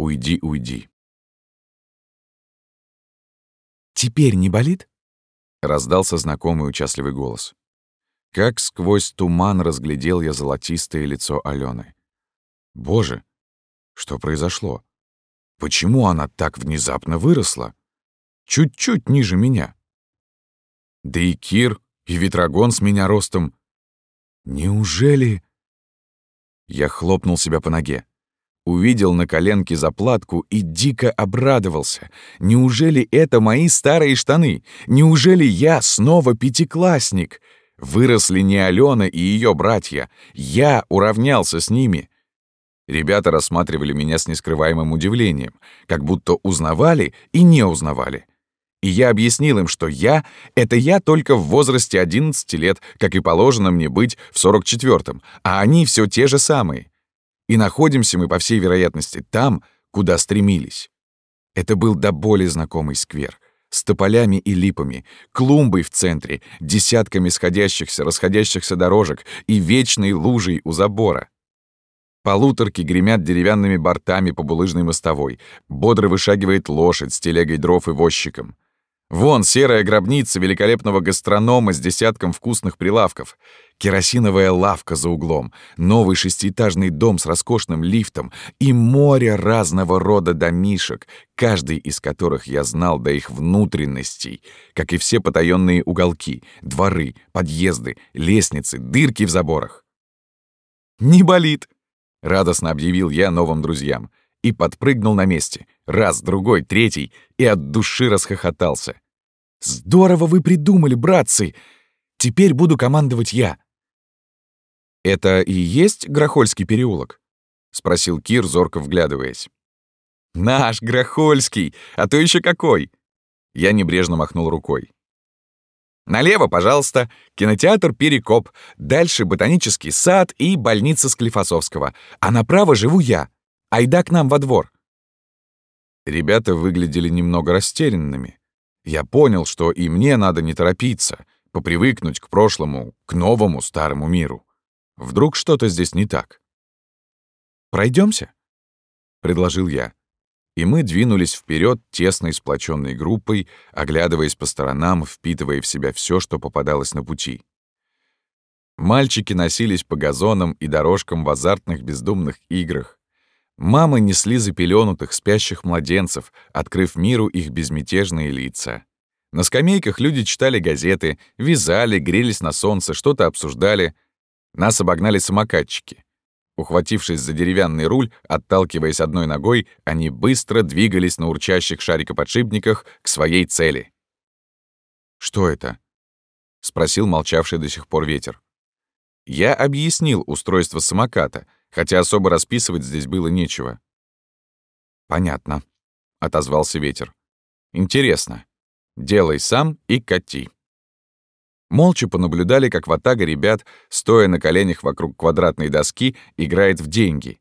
«Уйди, уйди». «Теперь не болит?» — раздался знакомый участливый голос. Как сквозь туман разглядел я золотистое лицо Алены. Боже, что произошло? Почему она так внезапно выросла? Чуть-чуть ниже меня. Да и Кир, и Ветрогон с меня ростом. Неужели... Я хлопнул себя по ноге. Увидел на коленке заплатку и дико обрадовался. Неужели это мои старые штаны? Неужели я снова пятиклассник? Выросли не Алена и ее братья. Я уравнялся с ними. Ребята рассматривали меня с нескрываемым удивлением, как будто узнавали и не узнавали. И я объяснил им, что я — это я только в возрасте 11 лет, как и положено мне быть в 44-м, а они все те же самые. И находимся мы, по всей вероятности, там, куда стремились. Это был до боли знакомый сквер — с тополями и липами, клумбой в центре, десятками сходящихся, расходящихся дорожек и вечной лужей у забора. Полуторки гремят деревянными бортами по булыжной мостовой, бодро вышагивает лошадь с телегой дров и возчиком. Вон серая гробница великолепного гастронома с десятком вкусных прилавков, керосиновая лавка за углом, новый шестиэтажный дом с роскошным лифтом и море разного рода домишек, каждый из которых я знал до их внутренностей, как и все потаённые уголки, дворы, подъезды, лестницы, дырки в заборах. «Не болит!» — радостно объявил я новым друзьям и подпрыгнул на месте. Раз, другой, третий, и от души расхохотался. «Здорово вы придумали, братцы! Теперь буду командовать я!» «Это и есть Грохольский переулок?» — спросил Кир, зорко вглядываясь. «Наш Грохольский! А то еще какой!» Я небрежно махнул рукой. «Налево, пожалуйста, кинотеатр «Перекоп», дальше ботанический сад и больница Склифосовского, а направо живу я. Айда к нам во двор». Ребята выглядели немного растерянными. Я понял, что и мне надо не торопиться, попривыкнуть к прошлому, к новому старому миру. Вдруг что-то здесь не так. Пройдемся, предложил я. И мы двинулись вперед тесной сплоченной группой, оглядываясь по сторонам, впитывая в себя все, что попадалось на пути. Мальчики носились по газонам и дорожкам в азартных бездумных играх, Мамы несли запеленутых, спящих младенцев, открыв миру их безмятежные лица. На скамейках люди читали газеты, вязали, грелись на солнце, что-то обсуждали. Нас обогнали самокатчики. Ухватившись за деревянный руль, отталкиваясь одной ногой, они быстро двигались на урчащих шарикоподшипниках к своей цели. «Что это?» — спросил молчавший до сих пор ветер. Я объяснил устройство самоката — хотя особо расписывать здесь было нечего. «Понятно», — отозвался ветер. «Интересно. Делай сам и кати». Молча понаблюдали, как ватага ребят, стоя на коленях вокруг квадратной доски, играет в деньги.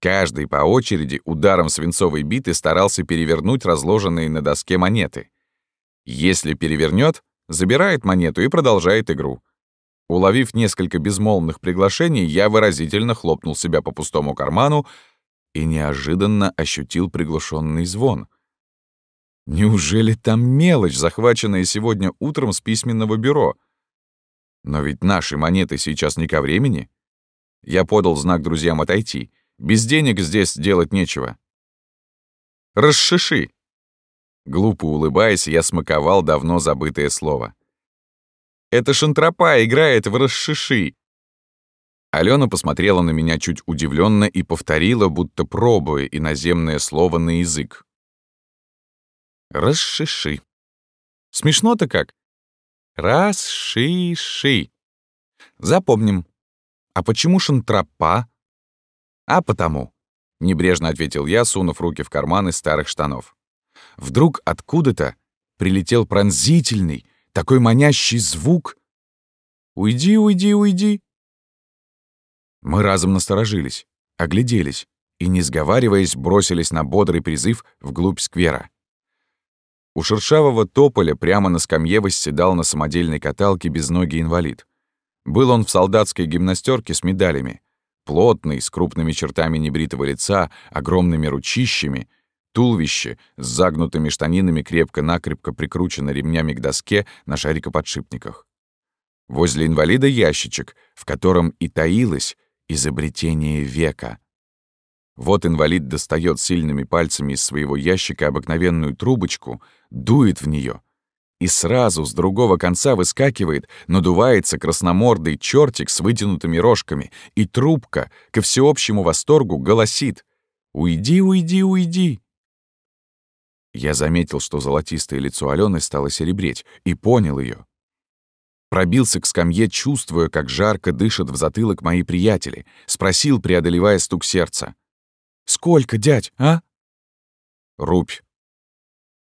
Каждый по очереди ударом свинцовой биты старался перевернуть разложенные на доске монеты. Если перевернет, забирает монету и продолжает игру. Уловив несколько безмолвных приглашений, я выразительно хлопнул себя по пустому карману и неожиданно ощутил приглушенный звон. Неужели там мелочь, захваченная сегодня утром с письменного бюро? Но ведь наши монеты сейчас не ко времени. Я подал знак друзьям отойти. Без денег здесь делать нечего. «Расшиши!» Глупо улыбаясь, я смаковал давно забытое слово. Это шантропа играет в расшиши!» Алена посмотрела на меня чуть удивленно и повторила, будто пробуя иноземное слово на язык. «Расшиши». Смешно-то как? Расшиши. Запомним. А почему шантропа? А потому, — небрежно ответил я, сунув руки в карманы старых штанов. Вдруг откуда-то прилетел пронзительный, такой манящий звук. «Уйди, уйди, уйди!» Мы разом насторожились, огляделись и, не сговариваясь, бросились на бодрый призыв вглубь сквера. У шершавого тополя прямо на скамье восседал на самодельной каталке без ноги инвалид. Был он в солдатской гимнастерке с медалями. Плотный, с крупными чертами небритого лица, огромными ручищами, туловище с загнутыми штанинами крепко-накрепко прикручено ремнями к доске на шарикоподшипниках. Возле инвалида ящичек, в котором и таилось изобретение века. Вот инвалид достает сильными пальцами из своего ящика обыкновенную трубочку, дует в нее, и сразу с другого конца выскакивает, надувается красномордый чертик с вытянутыми рожками, и трубка, ко всеобщему восторгу, голосит «Уйди, уйди, уйди!». Я заметил, что золотистое лицо Алены стало серебреть, и понял ее. Пробился к скамье, чувствуя, как жарко дышат в затылок мои приятели. Спросил, преодолевая стук сердца. «Сколько, дядь, а?» «Рубь».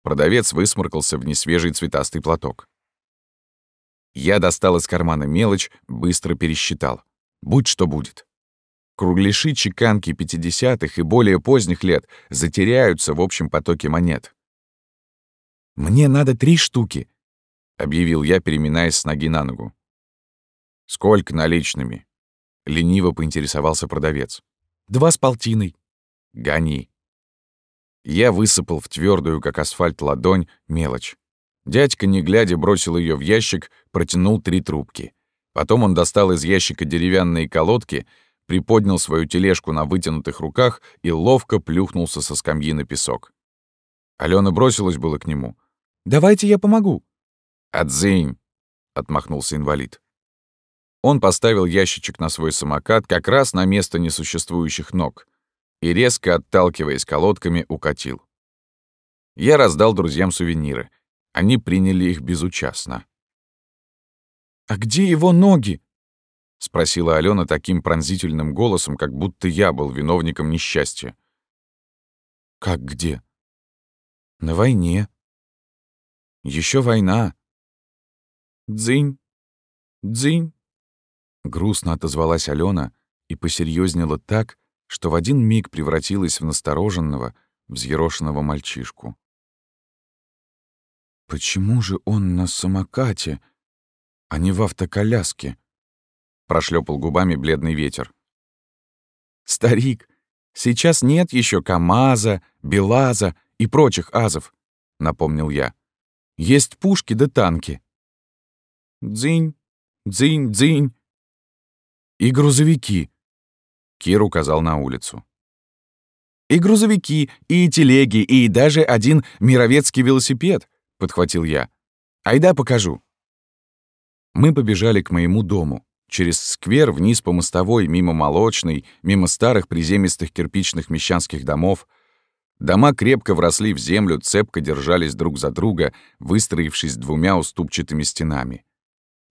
Продавец высморкался в несвежий цветастый платок. Я достал из кармана мелочь, быстро пересчитал. Будь что будет. Кругляши чеканки 50-х и более поздних лет затеряются в общем потоке монет. «Мне надо три штуки», — объявил я, переминаясь с ноги на ногу. «Сколько наличными?» — лениво поинтересовался продавец. «Два с полтиной». «Гони». Я высыпал в твердую, как асфальт, ладонь мелочь. Дядька, не глядя, бросил ее в ящик, протянул три трубки. Потом он достал из ящика деревянные колодки, приподнял свою тележку на вытянутых руках и ловко плюхнулся со скамьи на песок. Алена бросилась было к нему. «Давайте я помогу». «Отзынь», — отмахнулся инвалид. Он поставил ящичек на свой самокат как раз на место несуществующих ног и, резко отталкиваясь колодками, укатил. Я раздал друзьям сувениры. Они приняли их безучастно. «А где его ноги?» — спросила Алена таким пронзительным голосом, как будто я был виновником несчастья. «Как где?» «На войне. Еще война». «Дзынь, дзынь», — грустно отозвалась Алена и посерьезнела так, что в один миг превратилась в настороженного, взъерошенного мальчишку. «Почему же он на самокате, а не в автоколяске?» — прошлепал губами бледный ветер. «Старик, сейчас нет еще КамАЗа, БелАЗа и прочих азов», — напомнил я. «Есть пушки да танки». «Дзынь, дзынь, дзынь». «И грузовики», Кир указал на улицу. «И грузовики, и телеги, и даже один мировецкий велосипед», — подхватил я. «Айда покажу». Мы побежали к моему дому. Через сквер вниз по мостовой, мимо молочной, мимо старых приземистых кирпичных мещанских домов. Дома крепко вросли в землю, цепко держались друг за друга, выстроившись двумя уступчатыми стенами.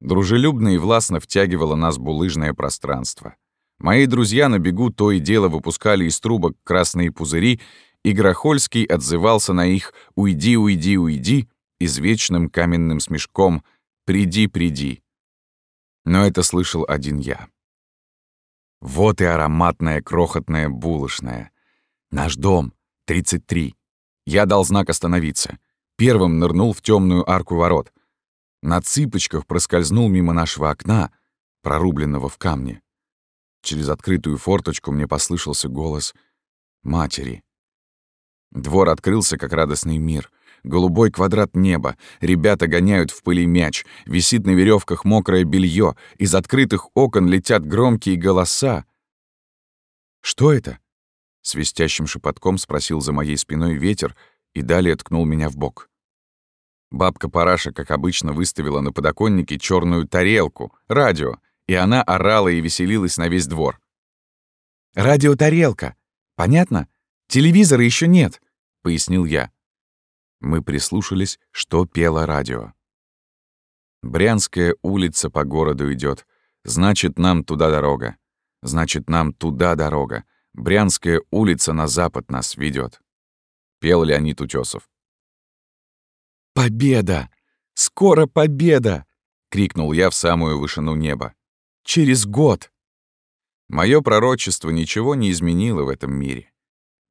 Дружелюбно и властно втягивало нас булыжное пространство. Мои друзья на бегу то и дело выпускали из трубок красные пузыри, и Грохольский отзывался на их «Уйди, уйди, уйди» извечным каменным смешком «Приди, приди». Но это слышал один я. Вот и ароматная крохотная булочная. Наш дом, 33. Я дал знак остановиться. Первым нырнул в темную арку ворот. На цыпочках проскользнул мимо нашего окна, прорубленного в камне. Через открытую форточку мне послышался голос матери. Двор открылся, как радостный мир. Голубой квадрат неба, ребята гоняют в пыли мяч, висит на веревках мокрое белье, из открытых окон летят громкие голоса. «Что это?» — свистящим шепотком спросил за моей спиной ветер и далее ткнул меня в бок. Бабка Параша, как обычно, выставила на подоконнике черную тарелку, радио, и она орала и веселилась на весь двор. «Радиотарелка. Понятно? Телевизора еще нет», — пояснил я. Мы прислушались, что пело радио. «Брянская улица по городу идет. Значит, нам туда дорога. Значит, нам туда дорога. Брянская улица на запад нас ведет. Пел Леонид Утесов. «Победа! Скоро победа!» — крикнул я в самую вышину неба. Через год. Мое пророчество ничего не изменило в этом мире.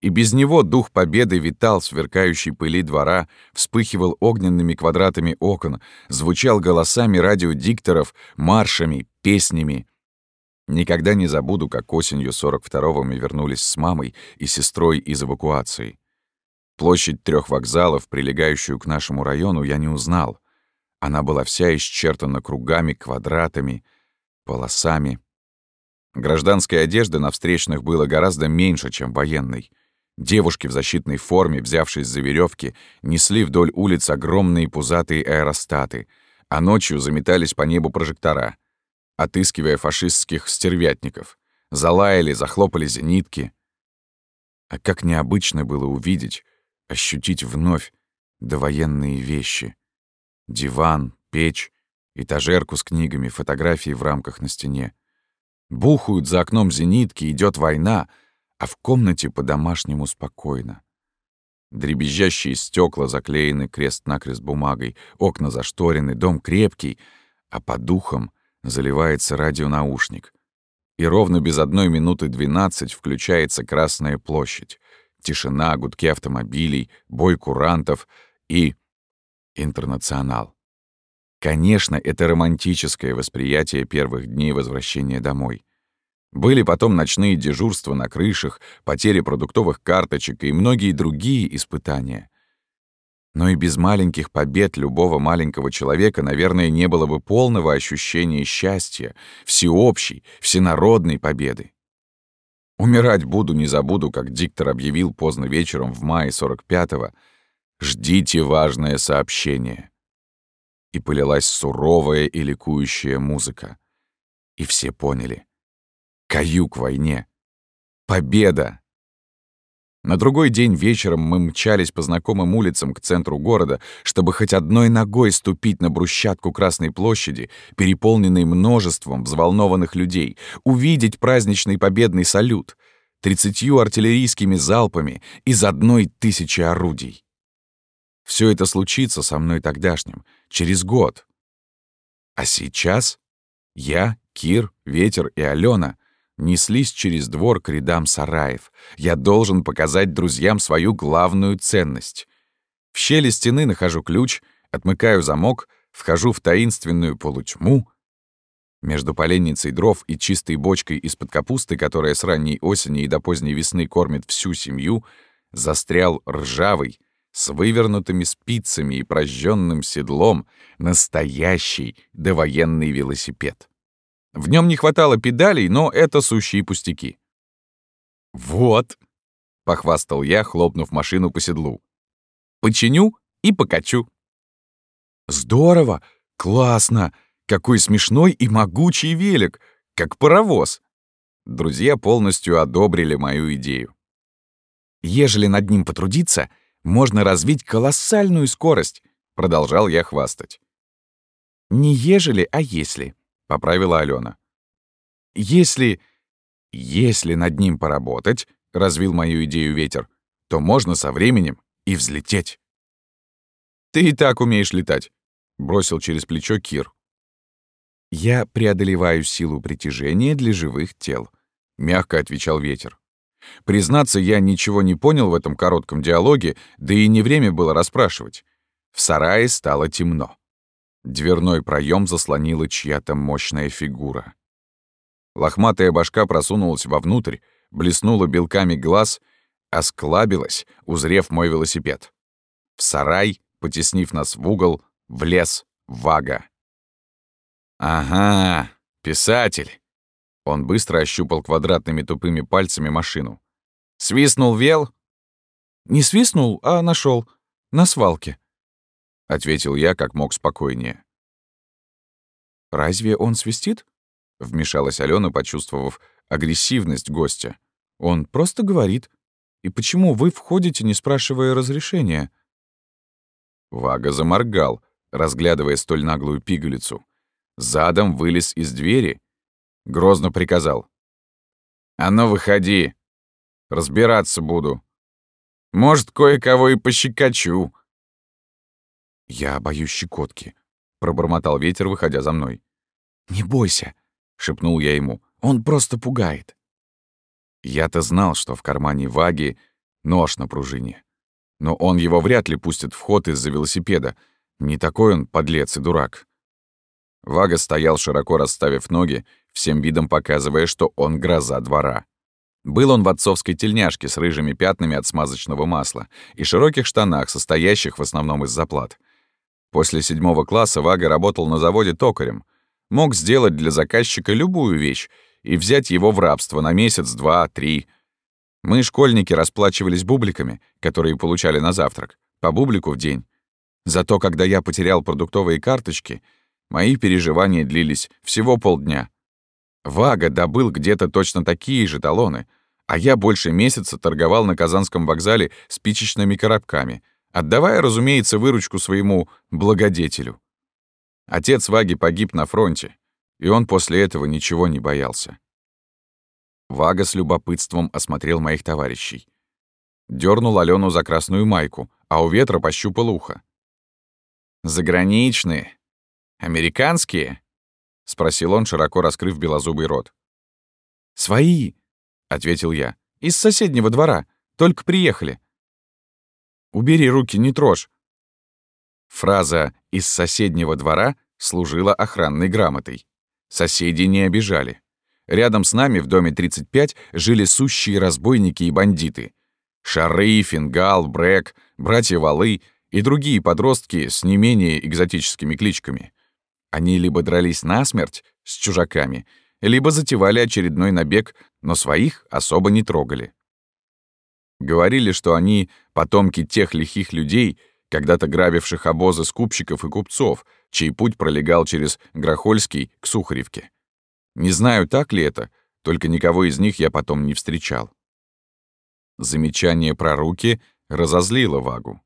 И без него дух победы витал в сверкающей пыли двора, вспыхивал огненными квадратами окон, звучал голосами радиодикторов, маршами, песнями. Никогда не забуду, как осенью 42-го мы вернулись с мамой и сестрой из эвакуации. Площадь трех вокзалов, прилегающую к нашему району, я не узнал. Она была вся исчертана кругами, квадратами, полосами. Гражданской одежды на встречных было гораздо меньше, чем военной. Девушки в защитной форме, взявшись за веревки, несли вдоль улиц огромные пузатые аэростаты, а ночью заметались по небу прожектора, отыскивая фашистских стервятников. Залаяли, захлопали зенитки. А как необычно было увидеть, ощутить вновь довоенные вещи. Диван, печь, этажерку с книгами, фотографии в рамках на стене. Бухают за окном зенитки, идет война — а в комнате по-домашнему спокойно. Дребезжащие стекла заклеены крест-накрест бумагой, окна зашторены, дом крепкий, а по духам заливается радионаушник. И ровно без одной минуты двенадцать включается Красная площадь. Тишина, гудки автомобилей, бой курантов и... Интернационал. Конечно, это романтическое восприятие первых дней возвращения домой. Были потом ночные дежурства на крышах, потери продуктовых карточек и многие другие испытания. Но и без маленьких побед любого маленького человека, наверное, не было бы полного ощущения счастья, всеобщей, всенародной победы. Умирать буду, не забуду, как диктор объявил поздно вечером в мае 45-го «Ждите важное сообщение». И полилась суровая и ликующая музыка. И все поняли. Каюк войне. Победа! На другой день вечером мы мчались по знакомым улицам к центру города, чтобы хоть одной ногой ступить на брусчатку Красной площади, переполненной множеством взволнованных людей, увидеть праздничный победный салют, тридцатью артиллерийскими залпами из одной тысячи орудий. Все это случится со мной тогдашним, через год. А сейчас я, Кир, Ветер и Алена — неслись через двор к рядам сараев. Я должен показать друзьям свою главную ценность. В щели стены нахожу ключ, отмыкаю замок, вхожу в таинственную полутьму. Между поленницей дров и чистой бочкой из-под капусты, которая с ранней осени и до поздней весны кормит всю семью, застрял ржавый, с вывернутыми спицами и прожженным седлом, настоящий довоенный велосипед. В нем не хватало педалей, но это сущие пустяки. «Вот», — похвастал я, хлопнув машину по седлу. «Починю и покачу». «Здорово! Классно! Какой смешной и могучий велик! Как паровоз!» Друзья полностью одобрили мою идею. «Ежели над ним потрудиться, можно развить колоссальную скорость», — продолжал я хвастать. «Не ежели, а если», — поправила Алена. «Если... если над ним поработать, — развил мою идею ветер, — то можно со временем и взлететь». «Ты и так умеешь летать», — бросил через плечо Кир. «Я преодолеваю силу притяжения для живых тел», — мягко отвечал ветер. Признаться, я ничего не понял в этом коротком диалоге, да и не время было расспрашивать. В сарае стало темно. Дверной проем заслонила чья-то мощная фигура. Лохматая башка просунулась вовнутрь, блеснула белками глаз, осклабилась, узрев мой велосипед. В сарай, потеснив нас в угол, влез Вага. «Ага, писатель!» Он быстро ощупал квадратными тупыми пальцами машину. «Свистнул вел?» «Не свистнул, а нашел На свалке», — ответил я как мог спокойнее. «Разве он свистит?» — вмешалась Алена, почувствовав агрессивность гостя. «Он просто говорит. И почему вы входите, не спрашивая разрешения?» Вага заморгал, разглядывая столь наглую пигалицу. Задом вылез из двери. Грозно приказал. «А ну, выходи! Разбираться буду. Может, кое-кого и пощекочу». «Я боюсь щекотки», — пробормотал ветер, выходя за мной. «Не бойся», — шепнул я ему, — «он просто пугает». Я-то знал, что в кармане Ваги нож на пружине. Но он его вряд ли пустит в ход из-за велосипеда. Не такой он подлец и дурак. Вага стоял, широко расставив ноги, всем видом показывая, что он гроза двора. Был он в отцовской тельняшке с рыжими пятнами от смазочного масла и широких штанах, состоящих в основном из заплат. После седьмого класса Вага работал на заводе токарем. Мог сделать для заказчика любую вещь и взять его в рабство на месяц, два, три. Мы, школьники, расплачивались бубликами, которые получали на завтрак, по бублику в день. Зато когда я потерял продуктовые карточки, мои переживания длились всего полдня. Вага добыл где-то точно такие же талоны, а я больше месяца торговал на Казанском вокзале спичечными коробками, отдавая, разумеется, выручку своему благодетелю. Отец Ваги погиб на фронте, и он после этого ничего не боялся. Вага с любопытством осмотрел моих товарищей. Дёрнул Алену за красную майку, а у ветра пощупал ухо. «Заграничные? Американские?» — спросил он, широко раскрыв белозубый рот. «Свои», — ответил я. «Из соседнего двора. Только приехали». «Убери руки, не трожь». Фраза «из соседнего двора» служила охранной грамотой. Соседи не обижали. Рядом с нами в доме 35 жили сущие разбойники и бандиты. Шары, Фингал, Брэк, братья Валы и другие подростки с не менее экзотическими кличками. Они либо дрались насмерть с чужаками, либо затевали очередной набег, но своих особо не трогали. Говорили, что они — потомки тех лихих людей, когда-то грабивших обозы скупщиков и купцов, чей путь пролегал через Грохольский к Сухаревке. Не знаю, так ли это, только никого из них я потом не встречал. Замечание про руки разозлило Вагу.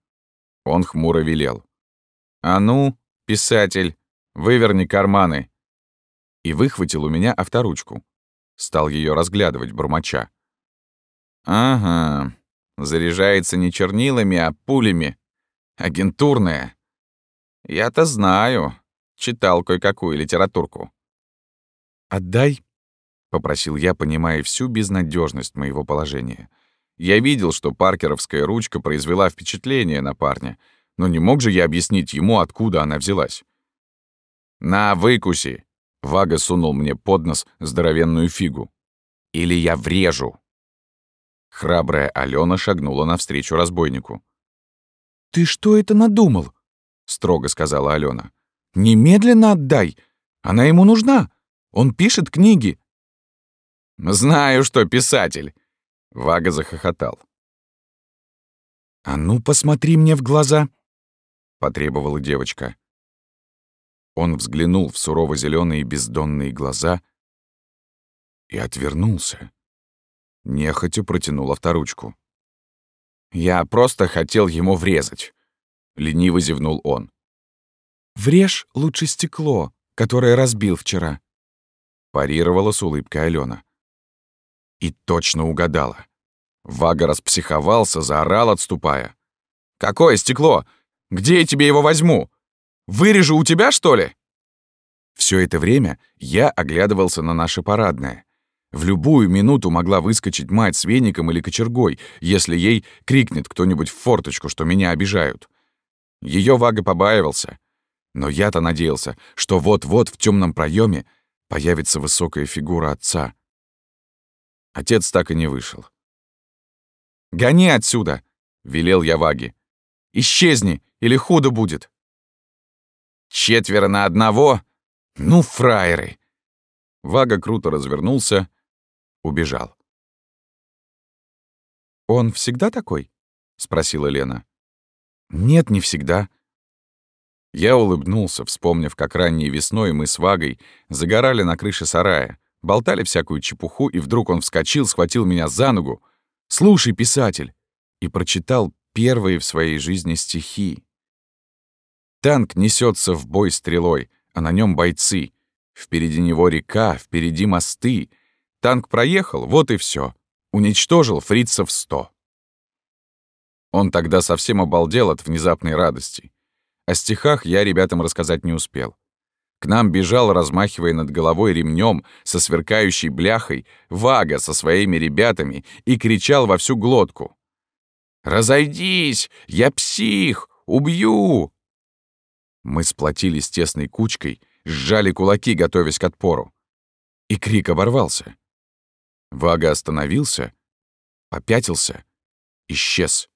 Он хмуро велел. «А ну, писатель, выверни карманы!» И выхватил у меня авторучку. Стал ее разглядывать, бормоча. «Ага, заряжается не чернилами, а пулями. Агентурная. Я-то знаю. Читал кое-какую литературку. «Отдай», — попросил я, понимая всю безнадежность моего положения. Я видел, что паркеровская ручка произвела впечатление на парня, но не мог же я объяснить ему, откуда она взялась. «На, выкуси!» — Вага сунул мне под нос здоровенную фигу. «Или я врежу!» Храбрая Алена шагнула навстречу разбойнику. «Ты что это надумал?» — строго сказала Алена. «Немедленно отдай! Она ему нужна! Он пишет книги!» «Знаю, что писатель!» — Вага захохотал. «А ну, посмотри мне в глаза!» — потребовала девочка. Он взглянул в сурово зеленые бездонные глаза и отвернулся. Нехотя протянул авторучку. «Я просто хотел ему врезать», — лениво зевнул он. «Врежь лучше стекло, которое разбил вчера», — парировала с улыбкой Алена. И точно угадала. Вага распсиховался, заорал, отступая. «Какое стекло? Где я тебе его возьму? Вырежу у тебя, что ли?» Все это время я оглядывался на наше парадное. В любую минуту могла выскочить мать с веником или кочергой, если ей крикнет кто-нибудь в форточку, что меня обижают. Ее Вага побаивался. Но я-то надеялся, что вот-вот в темном проеме появится высокая фигура отца. Отец так и не вышел. «Гони отсюда!» — велел я Ваге. «Исчезни, или худо будет!» «Четверо на одного? Ну, фраеры!» Вага круто развернулся, убежал. «Он всегда такой?» — спросила Лена. «Нет, не всегда». Я улыбнулся, вспомнив, как ранней весной мы с Вагой загорали на крыше сарая, болтали всякую чепуху, и вдруг он вскочил, схватил меня за ногу. «Слушай, писатель!» и прочитал первые в своей жизни стихи. Танк несется в бой стрелой, а на нем бойцы. Впереди него река, впереди мосты — Танк проехал, вот и все. Уничтожил фрицев сто. Он тогда совсем обалдел от внезапной радости. О стихах я ребятам рассказать не успел. К нам бежал, размахивая над головой ремнем со сверкающей бляхой, Вага со своими ребятами и кричал во всю глотку. «Разойдись! Я псих! Убью!» Мы сплотились тесной кучкой, сжали кулаки, готовясь к отпору. И крик оборвался. Вага остановился, попятился, исчез.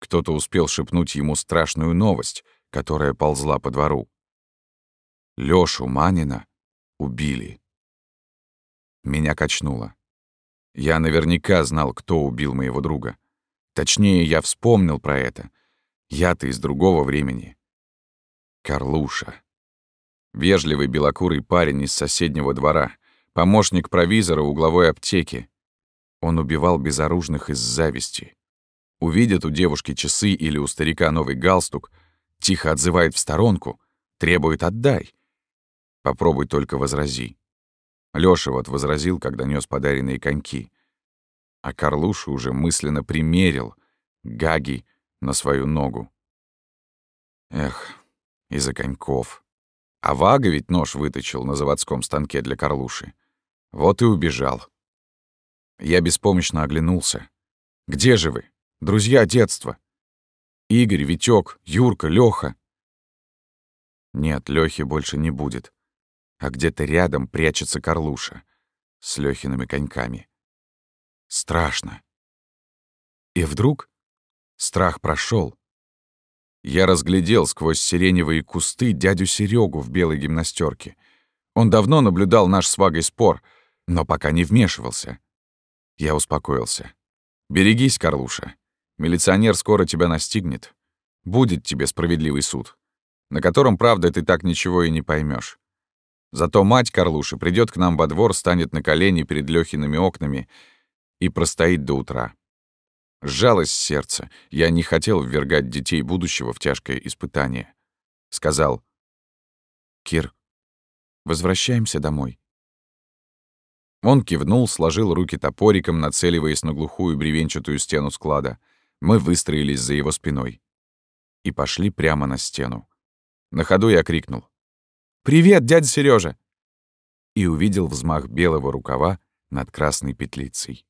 Кто-то успел шепнуть ему страшную новость, которая ползла по двору. Лёшу Манина убили. Меня качнуло. Я наверняка знал, кто убил моего друга. Точнее, я вспомнил про это. Я-то из другого времени. Карлуша. Вежливый белокурый парень из соседнего двора, помощник провизора угловой аптеки. Он убивал безоружных из зависти. Увидит у девушки часы или у старика новый галстук, тихо отзывает в сторонку, требует «отдай». Попробуй только возрази. Лёша вот возразил, когда нёс подаренные коньки. А Карлуша уже мысленно примерил Гаги на свою ногу. Эх, из-за коньков. А Вага ведь нож выточил на заводском станке для Карлуши. Вот и убежал. Я беспомощно оглянулся. «Где же вы? Друзья детства? Игорь, Витёк, Юрка, Лёха?» Нет, Лёхи больше не будет а где-то рядом прячется Карлуша с Лёхиными коньками. Страшно. И вдруг страх прошел. Я разглядел сквозь сиреневые кусты дядю Серегу в белой гимнастерке. Он давно наблюдал наш с Вагой спор, но пока не вмешивался. Я успокоился. «Берегись, Карлуша. Милиционер скоро тебя настигнет. Будет тебе справедливый суд, на котором, правда, ты так ничего и не поймешь. Зато мать Карлуши придет к нам во двор, станет на колени перед Лёхиными окнами и простоит до утра. Сжалось сердце. Я не хотел ввергать детей будущего в тяжкое испытание. Сказал, «Кир, возвращаемся домой». Он кивнул, сложил руки топориком, нацеливаясь на глухую бревенчатую стену склада. Мы выстроились за его спиной и пошли прямо на стену. На ходу я крикнул. «Привет, дядя Сережа! И увидел взмах белого рукава над красной петлицей.